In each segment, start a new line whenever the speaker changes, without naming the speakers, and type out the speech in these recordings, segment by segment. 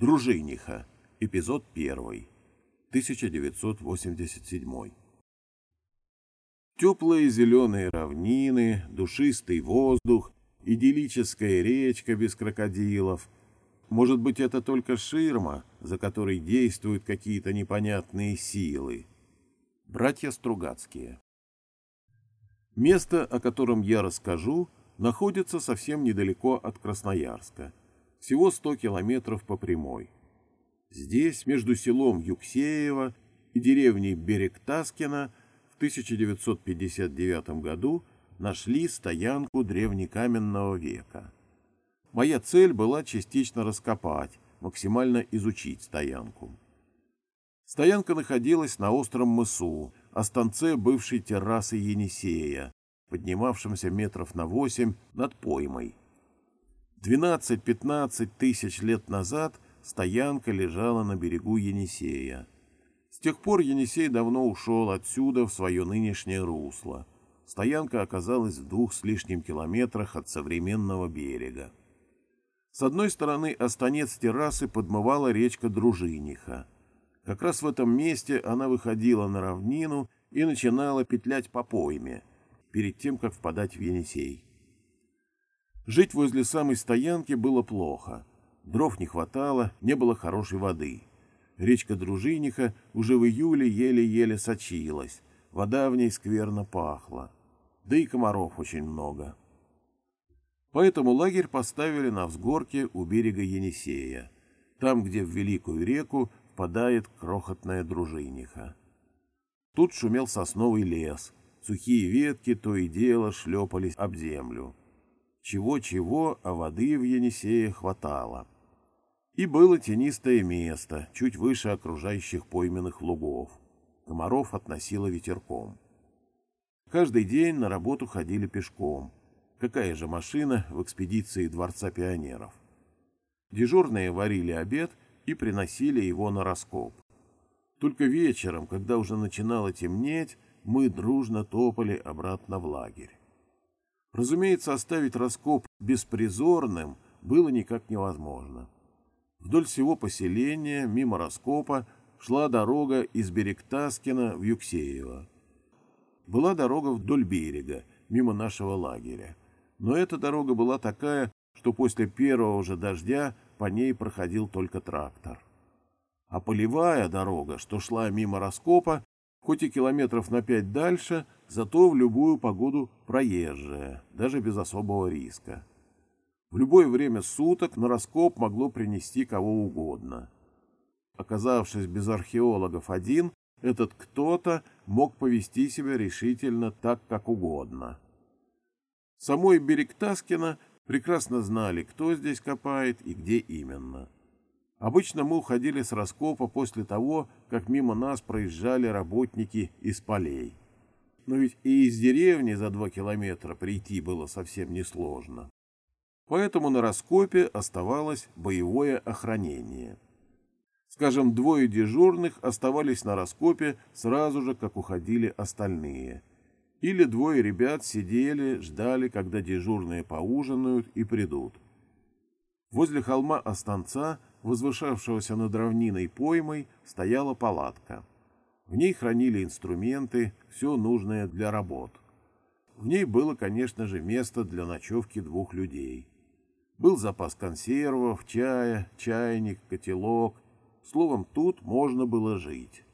Дружиниха. Эпизод 1. 1987. Теплые зеленые равнины, душистый воздух, идиллическая речка без крокодилов. Может быть, это только ширма, за которой действуют какие-то непонятные силы. Братья Стругацкие. Место, о котором я расскажу, находится совсем недалеко от Красноярска – всего 100 километров по прямой. Здесь, между селом Юксеево и деревней Берег-Таскина, в 1959 году нашли стоянку древнекаменного века. Моя цель была частично раскопать, максимально изучить стоянку. Стоянка находилась на остром мысу, останце бывшей террасы Енисея, поднимавшемся метров на восемь над поймой. 12-15 тысяч лет назад стоянка лежала на берегу Енисея. С тех пор Енисей давно ушел отсюда в свое нынешнее русло. Стоянка оказалась в двух с лишним километрах от современного берега. С одной стороны останец террасы подмывала речка Дружиниха. Как раз в этом месте она выходила на равнину и начинала петлять по пойме, перед тем, как впадать в Енисей. Жить возле самой стоянки было плохо. Дров не хватало, не было хорошей воды. Речка Дружиниха уже в июле еле-еле сочилась. Вода в ней скверно пахла. Да и комаров очень много. Поэтому лагерь поставили на взгорке у берега Енисея, там, где в Великую реку впадает крохотная Дружиниха. Тут шумел сосновый лес, сухие ветки то и дело шлепались об землю. Чего-чего, а воды в Енисее хватало. И было тенистое место, чуть выше окружающих пойменных лугов. Комаров относило ветерком. Каждый день на работу ходили пешком. Какая же машина в экспедиции Дворца пионеров? Дежурные варили обед и приносили его на раскоп. Только вечером, когда уже начинало темнеть, мы дружно топали обратно в лагерь. Разумеется, оставить раскоп беспризорным было никак невозможно. Вдоль всего поселения, мимо раскопа, шла дорога из Берегтаскина в Юксеево. Была дорога вдоль берега, мимо нашего лагеря. Но эта дорога была такая, что после первого же дождя по ней проходил только трактор. А полевая дорога, что шла мимо раскопа, хоть и километров на пять дальше, зато в любую погоду проезжая, даже без особого риска. В любое время суток на раскоп могло принести кого угодно. Оказавшись без археологов один, этот кто-то мог повести себя решительно так, как угодно. Самой берег Таскина прекрасно знали, кто здесь копает и где именно. Обычно мы уходили с раскопа после того, как мимо нас проезжали работники из полей но ведь и из деревни за два километра прийти было совсем несложно. Поэтому на раскопе оставалось боевое охранение. Скажем, двое дежурных оставались на раскопе сразу же, как уходили остальные. Или двое ребят сидели, ждали, когда дежурные поужинают и придут. Возле холма Останца, возвышавшегося над равниной поймой, стояла палатка. В ней хранили инструменты, все нужное для работ. В ней было, конечно же, место для ночевки двух людей. Был запас консервов, чая, чайник, котелок. Словом, тут можно было жить.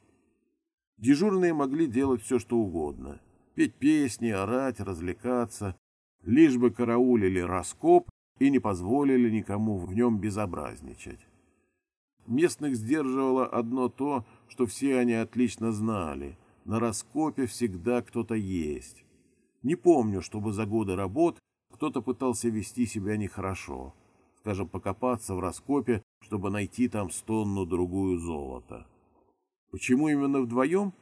Дежурные могли делать все, что угодно. Петь песни, орать, развлекаться. Лишь бы караулили раскоп и не позволили никому в нем безобразничать. Местных сдерживало одно то, что все они отлично знали. На раскопе всегда кто-то есть. Не помню, чтобы за годы работ кто-то пытался вести себя нехорошо. Скажем, покопаться в раскопе, чтобы найти там стонну-другую золота. Почему именно вдвоем?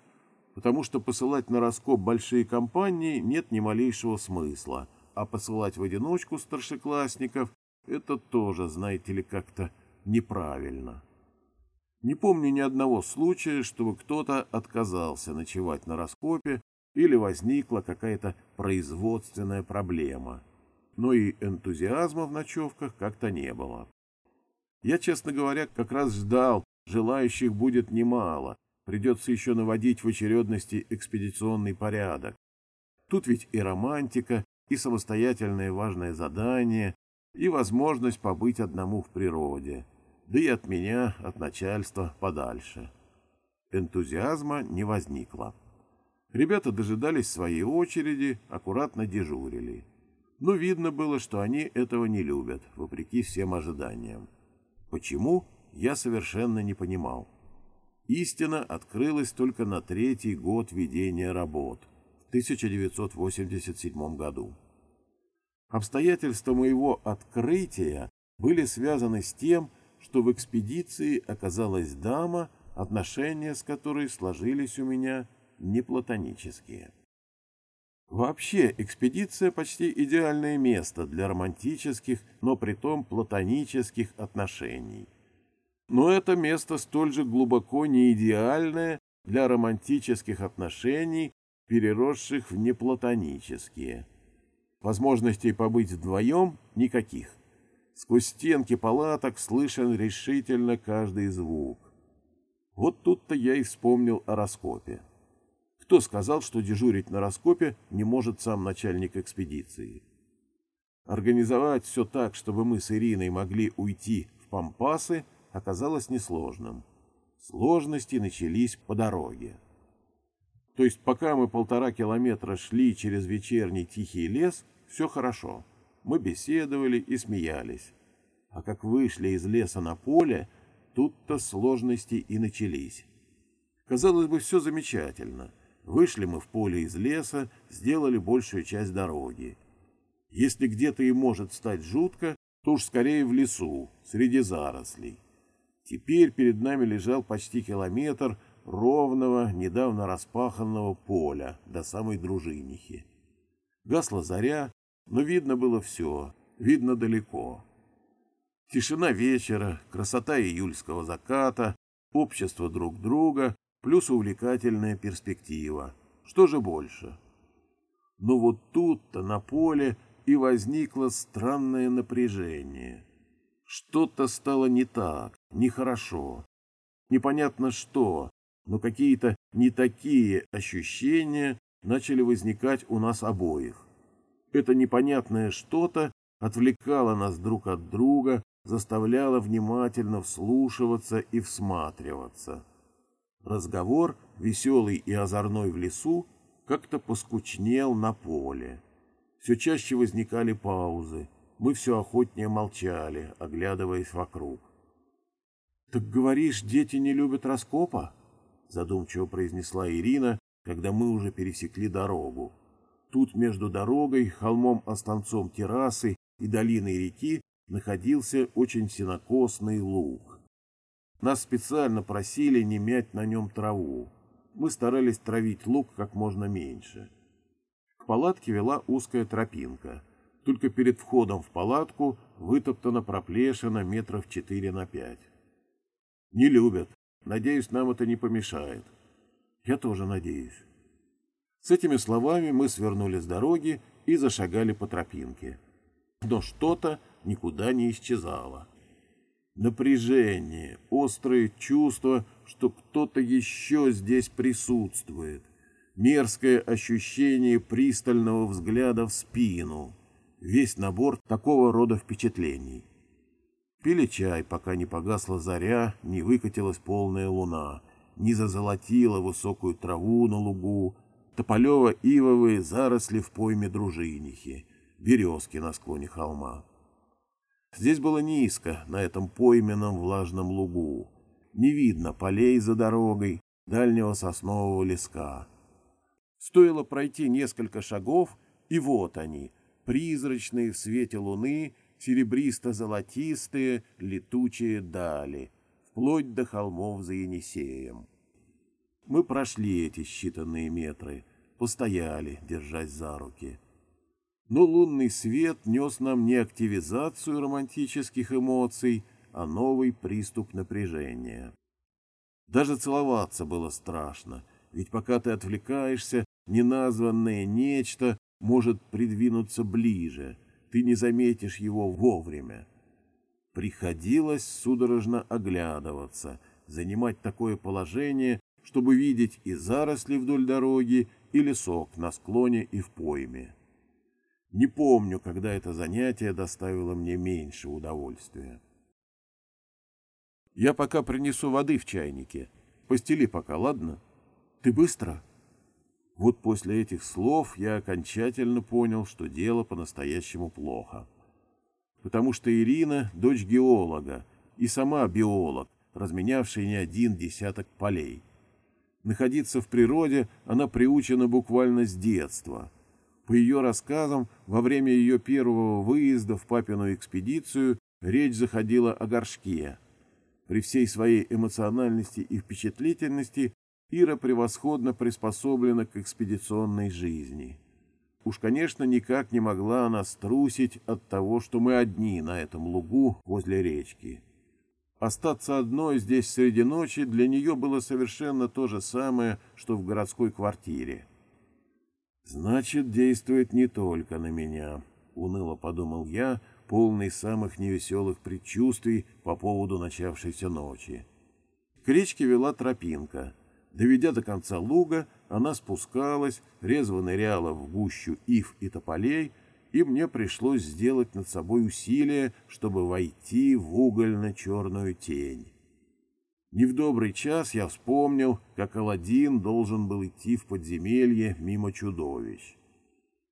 Потому что посылать на раскоп большие компании нет ни малейшего смысла, а посылать в одиночку старшеклассников – это тоже, знаете ли, как-то неправильно. Не помню ни одного случая, чтобы кто-то отказался ночевать на раскопе или возникла какая-то производственная проблема. Но и энтузиазма в ночевках как-то не было. Я, честно говоря, как раз ждал, желающих будет немало, придется еще наводить в очередности экспедиционный порядок. Тут ведь и романтика, и самостоятельное важное задание, и возможность побыть одному в природе, да и от меня, от начальства, подальше. Энтузиазма не возникло. Ребята дожидались своей очереди, аккуратно дежурили. Но видно было, что они этого не любят, вопреки всем ожиданиям. Почему, я совершенно не понимал. Истина открылась только на третий год ведения работ, в 1987 году. Обстоятельства моего открытия были связаны с тем, что в экспедиции оказалась дама, отношения с которой сложились у меня не платонические. Вообще, экспедиция почти идеальное место для романтических, но притом платонических отношений. Но это место столь же глубоко не идеальное для романтических отношений, переросших в неплатонические. Возможностей побыть вдвоем никаких. Сквозь стенки палаток слышен решительно каждый звук. Вот тут-то я и вспомнил о раскопе. Кто сказал, что дежурить на раскопе не может сам начальник экспедиции? Организовать все так, чтобы мы с Ириной могли уйти в Пампасы, оказалось несложным. Сложности начались по дороге. То есть пока мы полтора километра шли через вечерний тихий лес, все хорошо. Мы беседовали и смеялись. А как вышли из леса на поле, тут-то сложности и начались. Казалось бы, все замечательно — Вышли мы в поле из леса, сделали большую часть дороги. Если где-то и может стать жутко, то уж скорее в лесу, среди зарослей. Теперь перед нами лежал почти километр ровного, недавно распаханного поля до самой дружинихи. Гасла заря, но видно было все, видно далеко. Тишина вечера, красота июльского заката, общество друг друга плюс увлекательная перспектива. Что же больше? Но вот тут-то на поле и возникло странное напряжение. Что-то стало не так, нехорошо. Непонятно что, но какие-то не такие ощущения начали возникать у нас обоих. Это непонятное что-то отвлекало нас друг от друга, заставляло внимательно вслушиваться и всматриваться. Разговор, веселый и озорной в лесу, как-то поскучнел на поле. Все чаще возникали паузы. Мы все охотнее молчали, оглядываясь вокруг. — Так говоришь, дети не любят раскопа? — задумчиво произнесла Ирина, когда мы уже пересекли дорогу. Тут между дорогой, холмом-останцом террасы и долиной реки находился очень сенокосный луг. Нас специально просили не мять на нем траву. Мы старались травить лук как можно меньше. К палатке вела узкая тропинка. Только перед входом в палатку вытоптана проплешина метров четыре на пять. Не любят. Надеюсь, нам это не помешает. Я тоже надеюсь. С этими словами мы свернули с дороги и зашагали по тропинке. Но что-то никуда не исчезало. Напряжение, острое чувство, что кто-то еще здесь присутствует. Мерзкое ощущение пристального взгляда в спину. Весь набор такого рода впечатлений. Пили чай, пока не погасла заря, не выкатилась полная луна, не зазолотила высокую траву на лугу, тополево-ивовые заросли в пойме дружинихи, березки на склоне холма. Здесь было низко, на этом пойменном влажном лугу. Не видно полей за дорогой, дальнего соснового леска. Стоило пройти несколько шагов, и вот они, призрачные в свете луны, серебристо-золотистые, летучие дали, вплоть до холмов за Енисеем. Мы прошли эти считанные метры, постояли, держась за руки но лунный свет нес нам не активизацию романтических эмоций, а новый приступ напряжения. Даже целоваться было страшно, ведь пока ты отвлекаешься, неназванное нечто может придвинуться ближе, ты не заметишь его вовремя. Приходилось судорожно оглядываться, занимать такое положение, чтобы видеть и заросли вдоль дороги, и лесок на склоне и в пойме. Не помню, когда это занятие доставило мне меньше удовольствия. Я пока принесу воды в чайнике. Постели пока, ладно? Ты быстро? Вот после этих слов я окончательно понял, что дело по-настоящему плохо. Потому что Ирина — дочь геолога, и сама биолог, разменявший не один десяток полей. Находиться в природе она приучена буквально с детства. По ее рассказам, во время ее первого выезда в папину экспедицию речь заходила о горшке. При всей своей эмоциональности и впечатлительности Ира превосходно приспособлена к экспедиционной жизни. Уж, конечно, никак не могла она струсить от того, что мы одни на этом лугу возле речки. Остаться одной здесь среди ночи для нее было совершенно то же самое, что в городской квартире. «Значит, действует не только на меня», — уныло подумал я, полный самых невеселых предчувствий по поводу начавшейся ночи. К речке вела тропинка — Доведя до конца луга, она спускалась, резво ныряла в гущу ив и тополей, и мне пришлось сделать над собой усилие, чтобы войти в угольно-черную тень. Не в добрый час я вспомнил, как Аладдин должен был идти в подземелье мимо чудовищ.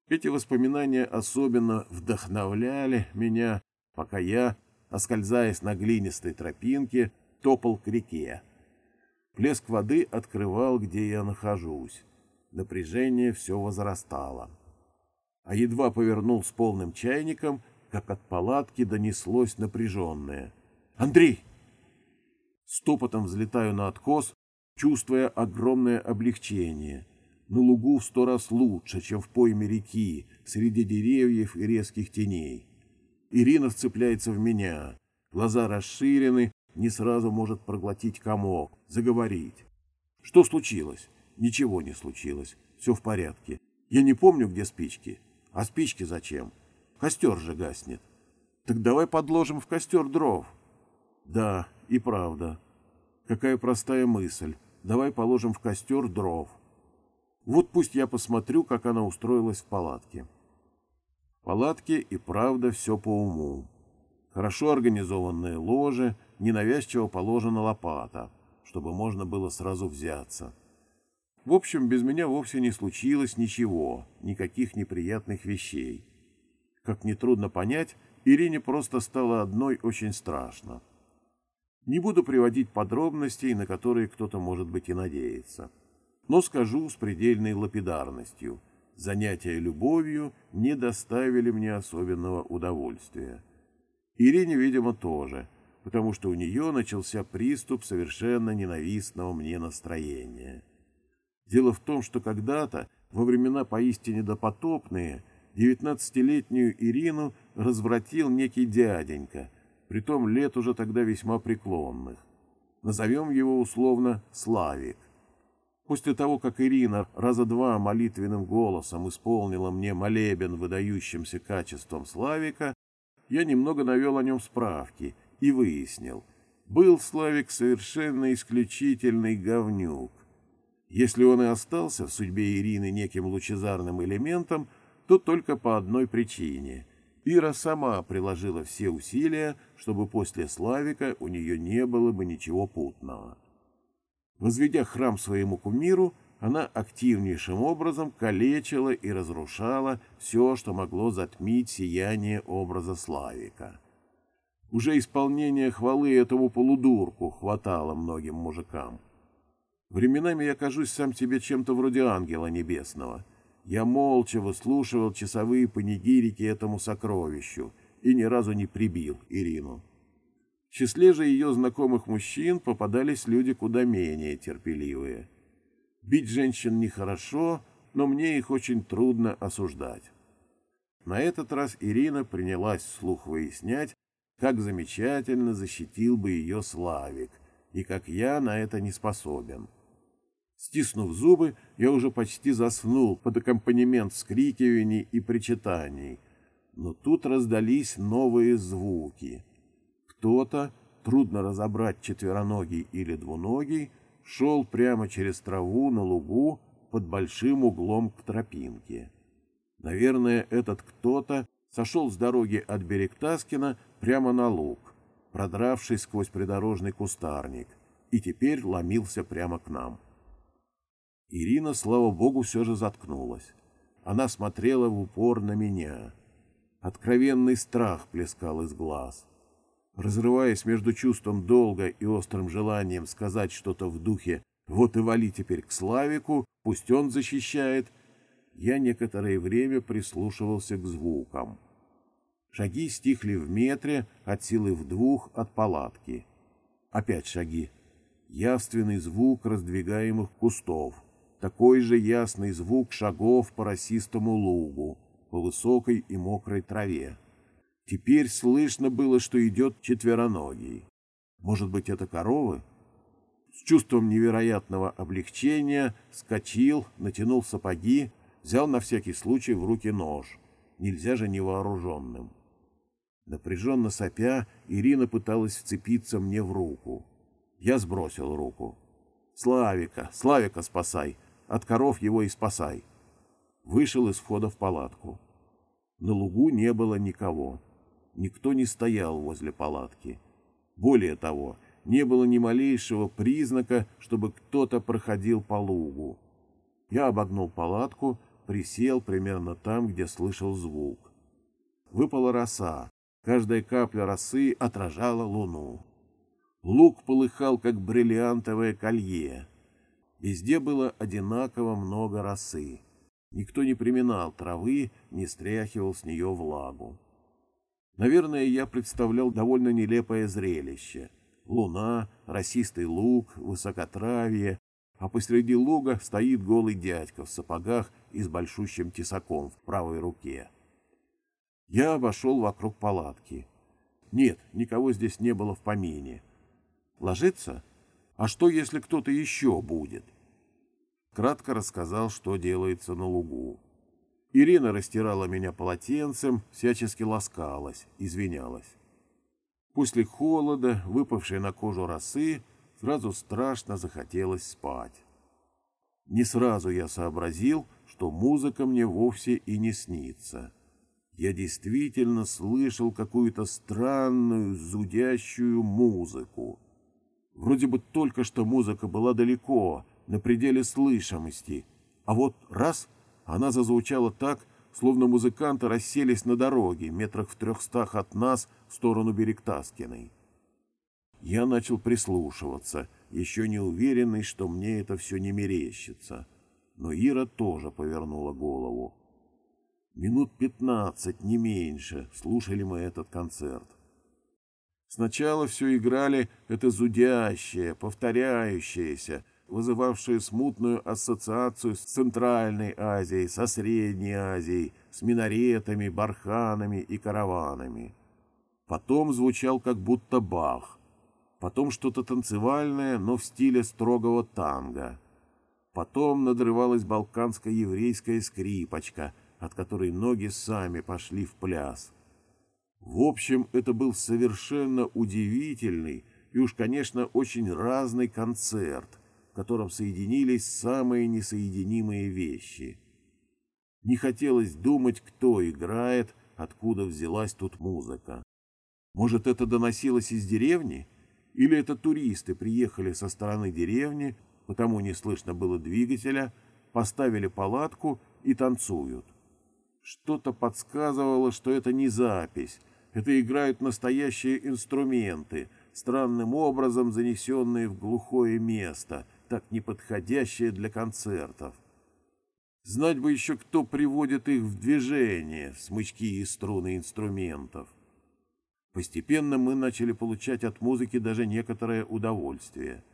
Эти воспоминания особенно вдохновляли меня, пока я, оскользаясь на глинистой тропинке, топал к реке. Плеск воды открывал, где я нахожусь. Напряжение все возрастало. А едва повернул с полным чайником, как от палатки донеслось напряженное. «Андрей!» Стопотом взлетаю на откос, чувствуя огромное облегчение. На лугу в сто раз лучше, чем в пойме реки, среди деревьев и резких теней. Ирина вцепляется в меня. Глаза расширены, не сразу может проглотить комок, заговорить. Что случилось? Ничего не случилось. Все в порядке. Я не помню, где спички. А спички зачем? Костер же гаснет. Так давай подложим в костер дров. Да, и правда. Какая простая мысль. Давай положим в костер дров. Вот пусть я посмотрю, как она устроилась в палатке. В палатке и правда все по уму. Хорошо организованное ложе — ненавязчиво положена лопата, чтобы можно было сразу взяться. В общем, без меня вовсе не случилось ничего, никаких неприятных вещей. Как нетрудно понять, Ирине просто стало одной очень страшно. Не буду приводить подробностей, на которые кто-то, может быть, и надеется. Но скажу с предельной лапидарностью. Занятия любовью не доставили мне особенного удовольствия. Ирине, видимо, тоже – потому что у нее начался приступ совершенно ненавистного мне настроения. Дело в том, что когда-то, во времена поистине допотопные, девятнадцатилетнюю Ирину развратил некий дяденька, притом лет уже тогда весьма преклонных. Назовем его условно Славик. После того, как Ирина раза два молитвенным голосом исполнила мне молебен выдающимся качеством Славика, я немного навел о нем справки и выяснил, был Славик совершенно исключительный говнюк. Если он и остался в судьбе Ирины неким лучезарным элементом, то только по одной причине. Ира сама приложила все усилия, чтобы после Славика у нее не было бы ничего путного. Возведя храм своему кумиру, она активнейшим образом калечила и разрушала все, что могло затмить сияние образа Славика. Уже исполнения хвалы этому полудурку хватало многим мужикам. Временами я кажусь сам себе чем-то вроде ангела небесного. Я молча выслушивал часовые панигирики этому сокровищу и ни разу не прибил Ирину. В числе же ее знакомых мужчин попадались люди куда менее терпеливые. Бить женщин нехорошо, но мне их очень трудно осуждать. На этот раз Ирина принялась вслух выяснять, как замечательно защитил бы ее Славик, и как я на это не способен. Стиснув зубы, я уже почти заснул под аккомпанемент вскрикиваний и причитаний. Но тут раздались новые звуки. Кто-то, трудно разобрать четвероногий или двуногий, шел прямо через траву на лугу под большим углом к тропинке. Наверное, этот кто-то сошел с дороги от Берегтаскина прямо на луг, продравшись сквозь придорожный кустарник, и теперь ломился прямо к нам. Ирина, слава богу, все же заткнулась. Она смотрела в упор на меня. Откровенный страх плескал из глаз. Разрываясь между чувством долга и острым желанием сказать что-то в духе «Вот и вали теперь к Славику, пусть он защищает», я некоторое время прислушивался к звукам. Шаги стихли в метре, от силы в двух от палатки. Опять шаги. Явственный звук раздвигаемых кустов. Такой же ясный звук шагов по росистому лугу, по высокой и мокрой траве. Теперь слышно было, что идет четвероногий. Может быть, это коровы? С чувством невероятного облегчения скочил, натянул сапоги, взял на всякий случай в руки нож. Нельзя же невооруженным. Напряженно сопя, Ирина пыталась вцепиться мне в руку. Я сбросил руку. «Славика! Славика спасай! От коров его и спасай!» Вышел из входа в палатку. На лугу не было никого. Никто не стоял возле палатки. Более того, не было ни малейшего признака, чтобы кто-то проходил по лугу. Я обогнул палатку, присел примерно там, где слышал звук. Выпала роса, Каждая капля росы отражала луну. Лук полыхал, как бриллиантовое колье. Везде было одинаково много росы. Никто не приминал травы, не стряхивал с нее влагу. Наверное, я представлял довольно нелепое зрелище. Луна, росистый луг, высокотравье, а посреди луга стоит голый дядька в сапогах и с большущим тесаком в правой руке. Я обошел вокруг палатки. Нет, никого здесь не было в помине. Ложиться? А что, если кто-то еще будет? Кратко рассказал, что делается на лугу. Ирина растирала меня полотенцем, всячески ласкалась, извинялась. После холода, выпавшей на кожу росы, сразу страшно захотелось спать. Не сразу я сообразил, что музыка мне вовсе и не снится я действительно слышал какую-то странную, зудящую музыку. Вроде бы только что музыка была далеко, на пределе слышимости, а вот раз она зазвучала так, словно музыканты расселись на дороге, метрах в трехстах от нас в сторону Берегтаскиной. Я начал прислушиваться, еще не уверенный, что мне это все не мерещится. Но Ира тоже повернула голову. Минут пятнадцать, не меньше, слушали мы этот концерт. Сначала все играли это зудящее, повторяющееся, вызывавшее смутную ассоциацию с Центральной Азией, со Средней Азией, с минаретами, барханами и караванами. Потом звучал как будто бах. Потом что-то танцевальное, но в стиле строгого танго. Потом надрывалась балканская еврейская скрипочка — от которой ноги сами пошли в пляс. В общем, это был совершенно удивительный и уж, конечно, очень разный концерт, в котором соединились самые несоединимые вещи. Не хотелось думать, кто играет, откуда взялась тут музыка. Может, это доносилось из деревни? Или это туристы приехали со стороны деревни, потому не слышно было двигателя, поставили палатку и танцуют? Что-то подсказывало, что это не запись. Это играют настоящие инструменты, странным образом занесенные в глухое место, так неподходящее для концертов. Знать бы еще, кто приводит их в движение, смычки и струны инструментов. Постепенно мы начали получать от музыки даже некоторое удовольствие.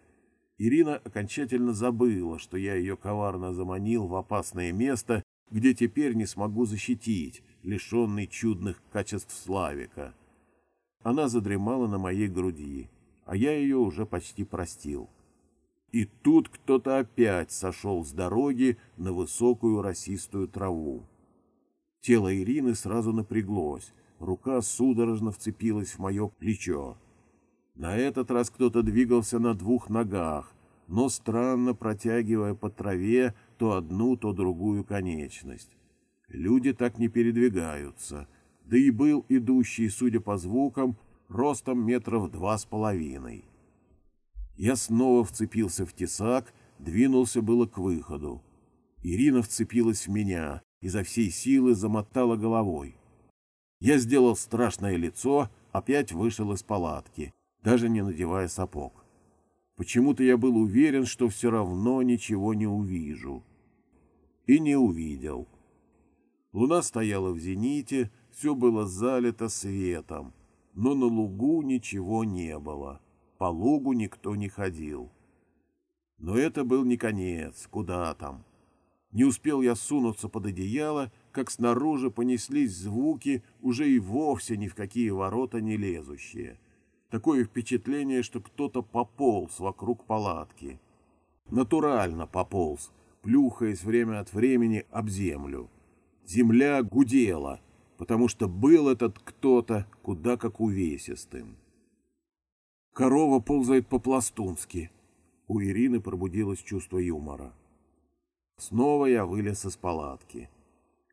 Ирина окончательно забыла, что я ее коварно заманил в опасное место где теперь не смогу защитить, лишенный чудных качеств Славика. Она задремала на моей груди, а я ее уже почти простил. И тут кто-то опять сошел с дороги на высокую росистую траву. Тело Ирины сразу напряглось, рука судорожно вцепилась в мое плечо. На этот раз кто-то двигался на двух ногах, но странно протягивая по траве то одну, то другую конечность. Люди так не передвигаются, да и был идущий, судя по звукам, ростом метров два с половиной. Я снова вцепился в тесак, двинулся было к выходу. Ирина вцепилась в меня, изо всей силы замотала головой. Я сделал страшное лицо, опять вышел из палатки, даже не надевая сапог. Почему-то я был уверен, что все равно ничего не увижу. И не увидел. Луна стояла в зените, все было залито светом, но на лугу ничего не было. По лугу никто не ходил. Но это был не конец, куда там. Не успел я сунуться под одеяло, как снаружи понеслись звуки, уже и вовсе ни в какие ворота не лезущие. Такое впечатление, что кто-то пополз вокруг палатки. Натурально пополз, плюхаясь время от времени об землю. Земля гудела, потому что был этот кто-то куда как увесистым. Корова ползает по-пластунски. У Ирины пробудилось чувство юмора. Снова я вылез из палатки.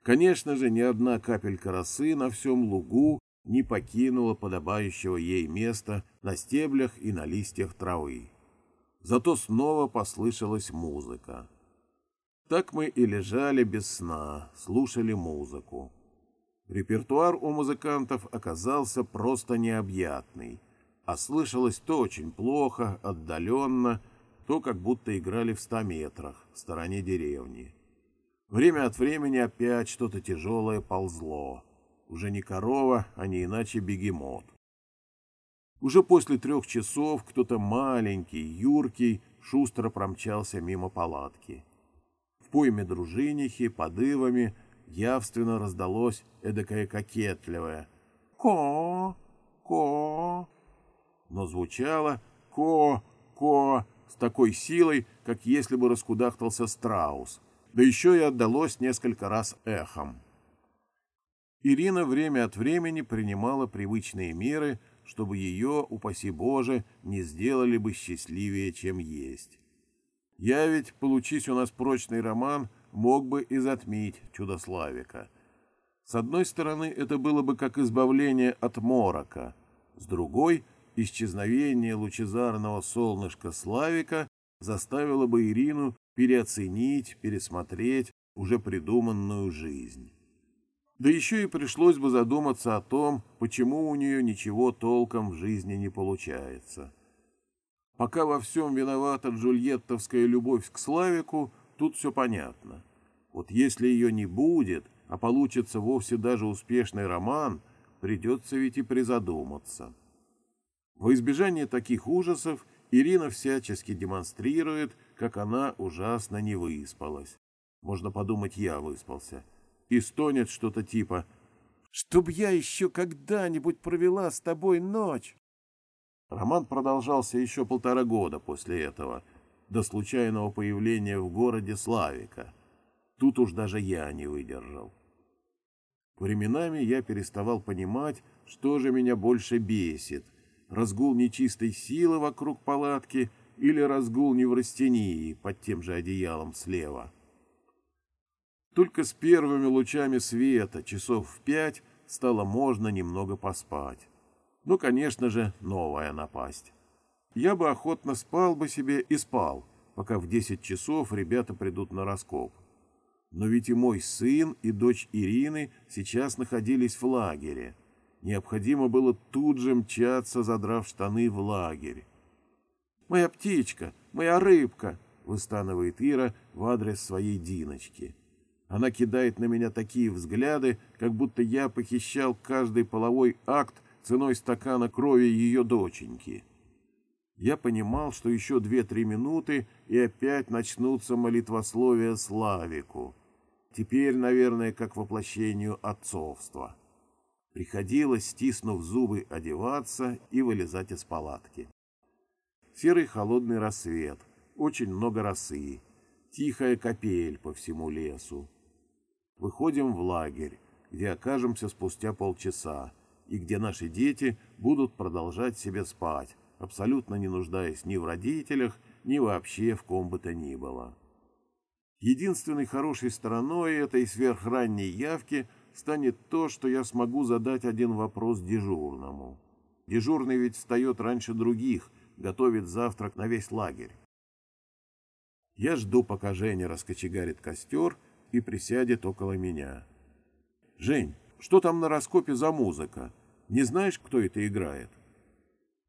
Конечно же, ни одна капелька росы на всем лугу не покинула подобающего ей места на стеблях и на листьях травы. Зато снова послышалась музыка. Так мы и лежали без сна, слушали музыку. Репертуар у музыкантов оказался просто необъятный, а слышалось то очень плохо, отдаленно, то как будто играли в ста метрах, в стороне деревни. Время от времени опять что-то тяжелое ползло. Уже не корова, а не иначе бегемот. Уже после трех часов кто-то маленький, юркий, шустро промчался мимо палатки. В пойме дружинихи, подывами, явственно раздалось эдакое кокетливое «Ко! Ко!» Но звучало «Ко! Ко!» с такой силой, как если бы раскудахтался страус, да еще и отдалось несколько раз эхом. Ирина время от времени принимала привычные меры, чтобы ее, упаси Боже, не сделали бы счастливее, чем есть. Я ведь, получись у нас прочный роман, мог бы и затмить чудославика. С одной стороны, это было бы как избавление от морока, с другой — исчезновение лучезарного солнышка Славика заставило бы Ирину переоценить, пересмотреть уже придуманную жизнь. Да еще и пришлось бы задуматься о том, почему у нее ничего толком в жизни не получается. Пока во всем виновата джульеттовская любовь к Славику, тут все понятно. Вот если ее не будет, а получится вовсе даже успешный роман, придется ведь и призадуматься. Во избежание таких ужасов Ирина всячески демонстрирует, как она ужасно не выспалась. Можно подумать, я выспался. И стонет что-то типа «Чтоб я еще когда-нибудь провела с тобой ночь!» Роман продолжался еще полтора года после этого, до случайного появления в городе Славика. Тут уж даже я не выдержал. Временами я переставал понимать, что же меня больше бесит разгул нечистой силы вокруг палатки или разгул неврастении под тем же одеялом слева. Только с первыми лучами света, часов в пять, стало можно немного поспать. Ну, конечно же, новая напасть. Я бы охотно спал бы себе и спал, пока в десять часов ребята придут на раскоп. Но ведь и мой сын, и дочь Ирины сейчас находились в лагере. Необходимо было тут же мчаться, задрав штаны в лагерь. «Моя птичка! Моя рыбка!» — выстанывает Ира в адрес своей Диночки. Она кидает на меня такие взгляды, как будто я похищал каждый половой акт ценой стакана крови ее доченьки. Я понимал, что еще две-три минуты, и опять начнутся молитвословия Славику. Теперь, наверное, как воплощению отцовства. Приходилось, стиснув зубы, одеваться и вылезать из палатки. Серый холодный рассвет, очень много росы, тихая капель по всему лесу. Выходим в лагерь, где окажемся спустя полчаса, и где наши дети будут продолжать себе спать, абсолютно не нуждаясь ни в родителях, ни вообще в ком бы то ни было. Единственной хорошей стороной этой сверхранней явки станет то, что я смогу задать один вопрос дежурному. Дежурный ведь встает раньше других, готовит завтрак на весь лагерь. Я жду, пока Женя раскочегарит костер и присядет около меня. «Жень, что там на раскопе за музыка? Не знаешь, кто это играет?»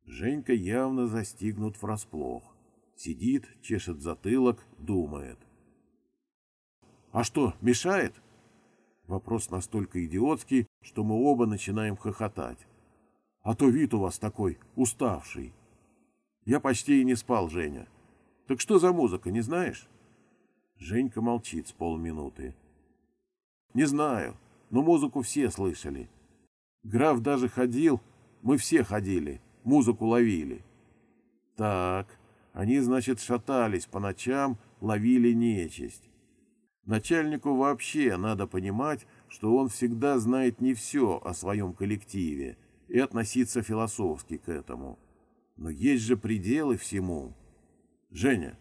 Женька явно застигнут врасплох. Сидит, чешет затылок, думает. «А что, мешает?» Вопрос настолько идиотский, что мы оба начинаем хохотать. «А то вид у вас такой, уставший». «Я почти и не спал, Женя. Так что за музыка, не знаешь?» Женька молчит с полминуты. «Не знаю, но музыку все слышали. Граф даже ходил, мы все ходили, музыку ловили». «Так, они, значит, шатались по ночам, ловили нечисть. Начальнику вообще надо понимать, что он всегда знает не все о своем коллективе и относиться философски к этому. Но есть же пределы всему. Женя,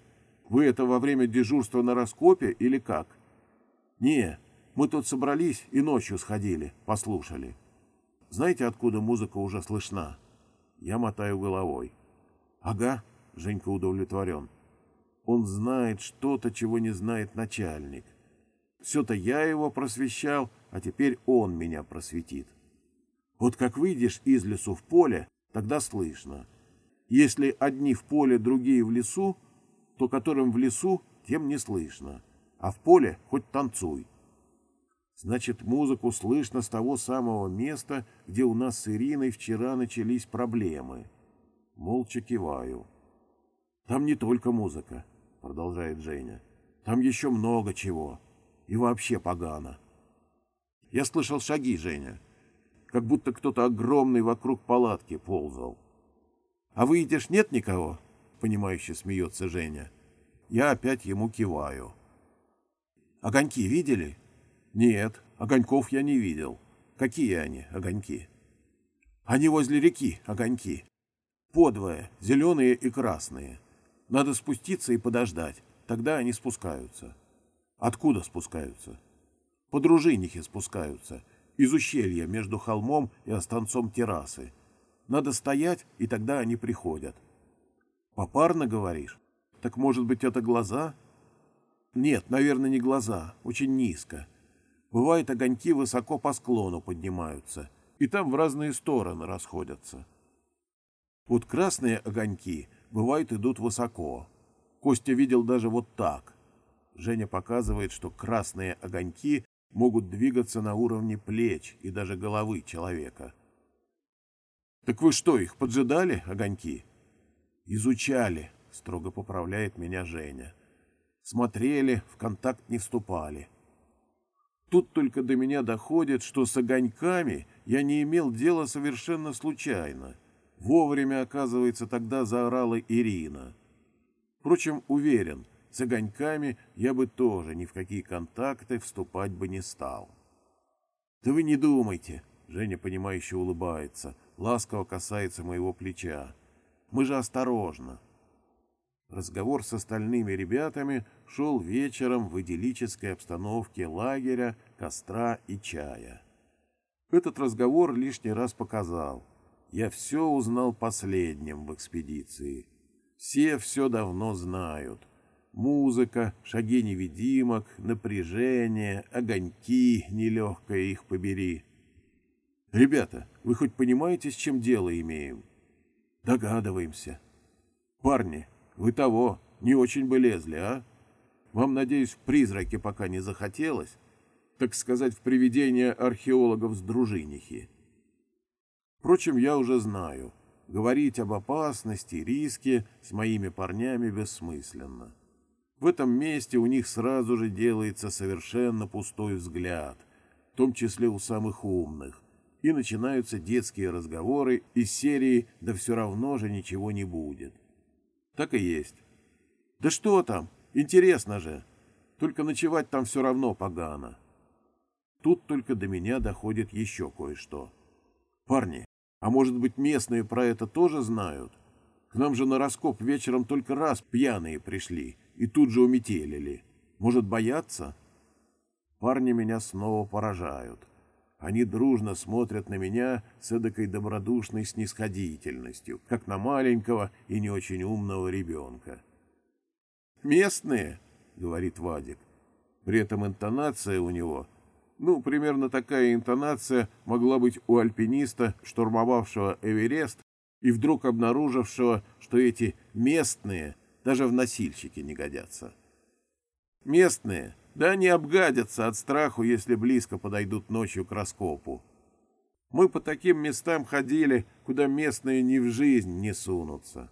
вы это во время дежурства на раскопе или как? Не, мы тут собрались и ночью сходили, послушали. Знаете, откуда музыка уже слышна? Я мотаю головой. Ага, Женька удовлетворен. Он знает что-то, чего не знает начальник. Все-то я его просвещал, а теперь он меня просветит. Вот как выйдешь из лесу в поле, тогда слышно. Если одни в поле, другие в лесу, то которым в лесу, тем не слышно, а в поле хоть танцуй. Значит, музыку слышно с того самого места, где у нас с Ириной вчера начались проблемы. Молча киваю. Там не только музыка, продолжает Женя. Там еще много чего и вообще погано. Я слышал шаги, Женя, как будто кто-то огромный вокруг палатки ползал. А выйдешь, нет никого? Понимающе смеется Женя. Я опять ему киваю. Огоньки видели? Нет, огоньков я не видел. Какие они, огоньки? Они возле реки, огоньки. Подвое, зеленые и красные. Надо спуститься и подождать, тогда они спускаются. Откуда спускаются? По дружинихе спускаются, из ущелья между холмом и останцом террасы. Надо стоять, и тогда они приходят. Попарно говоришь? Так может быть это глаза? Нет, наверное, не глаза, очень низко. Бывает, огоньки высоко по склону поднимаются, и там в разные стороны расходятся. Вот красные огоньки, бывает, идут высоко. Костя видел даже вот так. Женя показывает, что красные огоньки могут двигаться на уровне плеч и даже головы человека. «Так вы что, их поджидали, огоньки?» «Изучали», — строго поправляет меня Женя. «Смотрели, в контакт не вступали». Тут только до меня доходит, что с огоньками я не имел дела совершенно случайно. Вовремя, оказывается, тогда заорала Ирина. Впрочем, уверен — с огоньками я бы тоже ни в какие контакты вступать бы не стал. «Да вы не думайте!» — Женя, понимающе улыбается, ласково касается моего плеча. «Мы же осторожно!» Разговор с остальными ребятами шел вечером в идиллической обстановке лагеря, костра и чая. Этот разговор лишний раз показал. Я все узнал последним в экспедиции. Все все давно знают — Музыка, шаги невидимок, напряжение, огоньки, нелегкое их побери. Ребята, вы хоть понимаете, с чем дело имеем? Догадываемся. Парни, вы того, не очень бы лезли, а? Вам, надеюсь, в призраке пока не захотелось? Так сказать, в привидение археологов с дружинихи. Впрочем, я уже знаю. Говорить об опасности, риске с моими парнями бессмысленно. В этом месте у них сразу же делается совершенно пустой взгляд, в том числе у самых умных, и начинаются детские разговоры из серии «Да все равно же ничего не будет». Так и есть. Да что там, интересно же, только ночевать там все равно погано. Тут только до меня доходит еще кое-что. Парни, а может быть местные про это тоже знают? К нам же на раскоп вечером только раз пьяные пришли и тут же уметелили. Может, бояться? Парни меня снова поражают. Они дружно смотрят на меня с эдакой добродушной снисходительностью, как на маленького и не очень умного ребенка. «Местные», — говорит Вадик. При этом интонация у него, ну, примерно такая интонация могла быть у альпиниста, штурмовавшего Эверест и вдруг обнаружившего, что эти местные даже в носильщики не годятся. Местные, да они обгадятся от страху, если близко подойдут ночью к раскопу. Мы по таким местам ходили, куда местные ни в жизнь не сунутся.